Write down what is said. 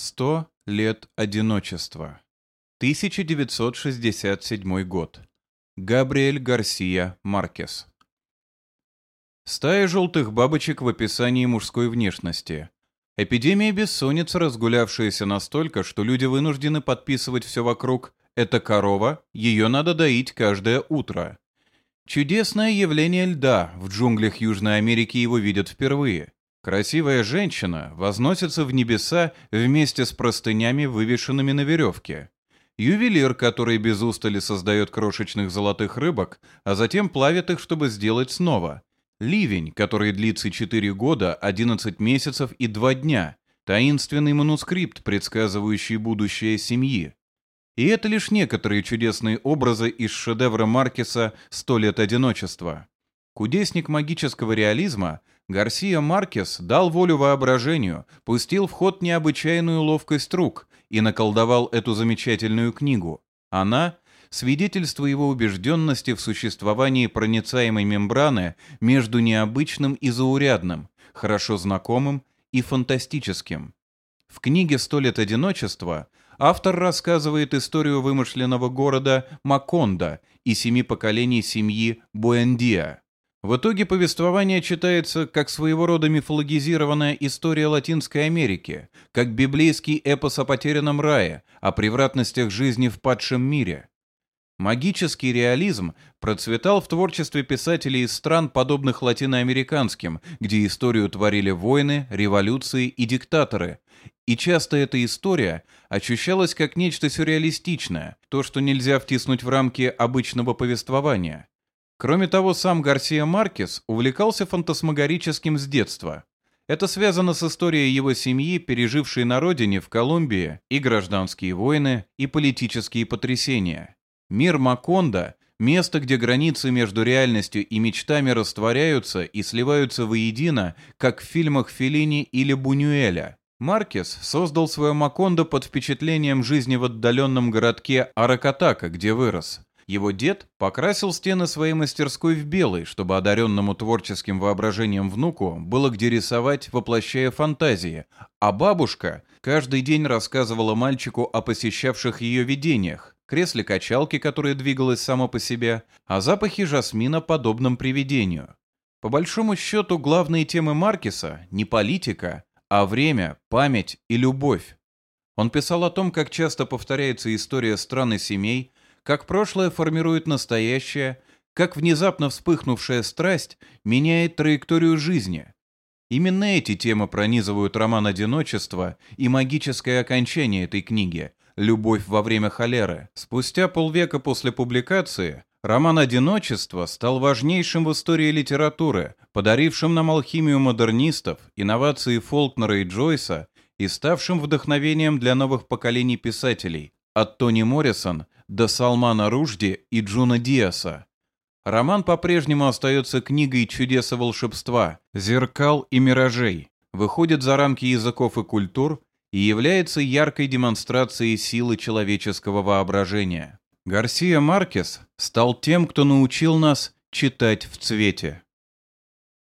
Сто лет одиночества. 1967 год. Габриэль Гарсия Маркес. Стая желтых бабочек в описании мужской внешности. Эпидемия бессонницы, разгулявшаяся настолько, что люди вынуждены подписывать все вокруг «это корова, ее надо доить каждое утро». Чудесное явление льда, в джунглях Южной Америки его видят впервые – Красивая женщина возносится в небеса вместе с простынями, вывешенными на веревке. Ювелир, который без устали создает крошечных золотых рыбок, а затем плавит их, чтобы сделать снова. Ливень, который длится 4 года, 11 месяцев и 2 дня. Таинственный манускрипт, предсказывающий будущее семьи. И это лишь некоторые чудесные образы из шедевра Маркеса «Сто лет одиночества». Кудесник магического реализма – Гарсия Маркес дал волю воображению, пустил в ход необычайную ловкость рук и наколдовал эту замечательную книгу. Она — свидетельство его убежденности в существовании проницаемой мембраны между необычным и заурядным, хорошо знакомым и фантастическим. В книге «Сто лет одиночества» автор рассказывает историю вымышленного города Маконда и семи поколений семьи Буэндиа. В итоге повествование читается как своего рода мифологизированная история Латинской Америки, как библейский эпос о потерянном рае, о превратностях жизни в падшем мире. Магический реализм процветал в творчестве писателей из стран, подобных латиноамериканским, где историю творили войны, революции и диктаторы. И часто эта история ощущалась как нечто сюрреалистичное, то, что нельзя втиснуть в рамки обычного повествования. Кроме того, сам Гарсия Маркес увлекался фантасмагорическим с детства. Это связано с историей его семьи, пережившей на родине, в Колумбии, и гражданские войны, и политические потрясения. Мир Маконда – место, где границы между реальностью и мечтами растворяются и сливаются воедино, как в фильмах Феллини или Бунюэля. Маркес создал свое Макондо под впечатлением жизни в отдаленном городке Аракатака, где вырос. Его дед покрасил стены своей мастерской в белый, чтобы одаренному творческим воображением внуку было где рисовать, воплощая фантазии, а бабушка каждый день рассказывала мальчику о посещавших ее видениях, кресле качалки, которое двигалось само по себе, о запахе жасмина, подобном привидению. По большому счету, главные темы Маркиса не политика, а время, память и любовь. Он писал о том, как часто повторяется история стран и семей, как прошлое формирует настоящее, как внезапно вспыхнувшая страсть меняет траекторию жизни. Именно эти темы пронизывают роман «Одиночество» и магическое окончание этой книги «Любовь во время холеры». Спустя полвека после публикации роман «Одиночество» стал важнейшим в истории литературы, подарившим нам алхимию модернистов, инновации Фолкнера и Джойса и ставшим вдохновением для новых поколений писателей, от Тони Моррисон до Салмана Рушди и Джуна Диаса. Роман по-прежнему остается книгой чудес и волшебства, зеркал и миражей, выходит за рамки языков и культур и является яркой демонстрацией силы человеческого воображения. Гарсия Маркес стал тем, кто научил нас читать в цвете.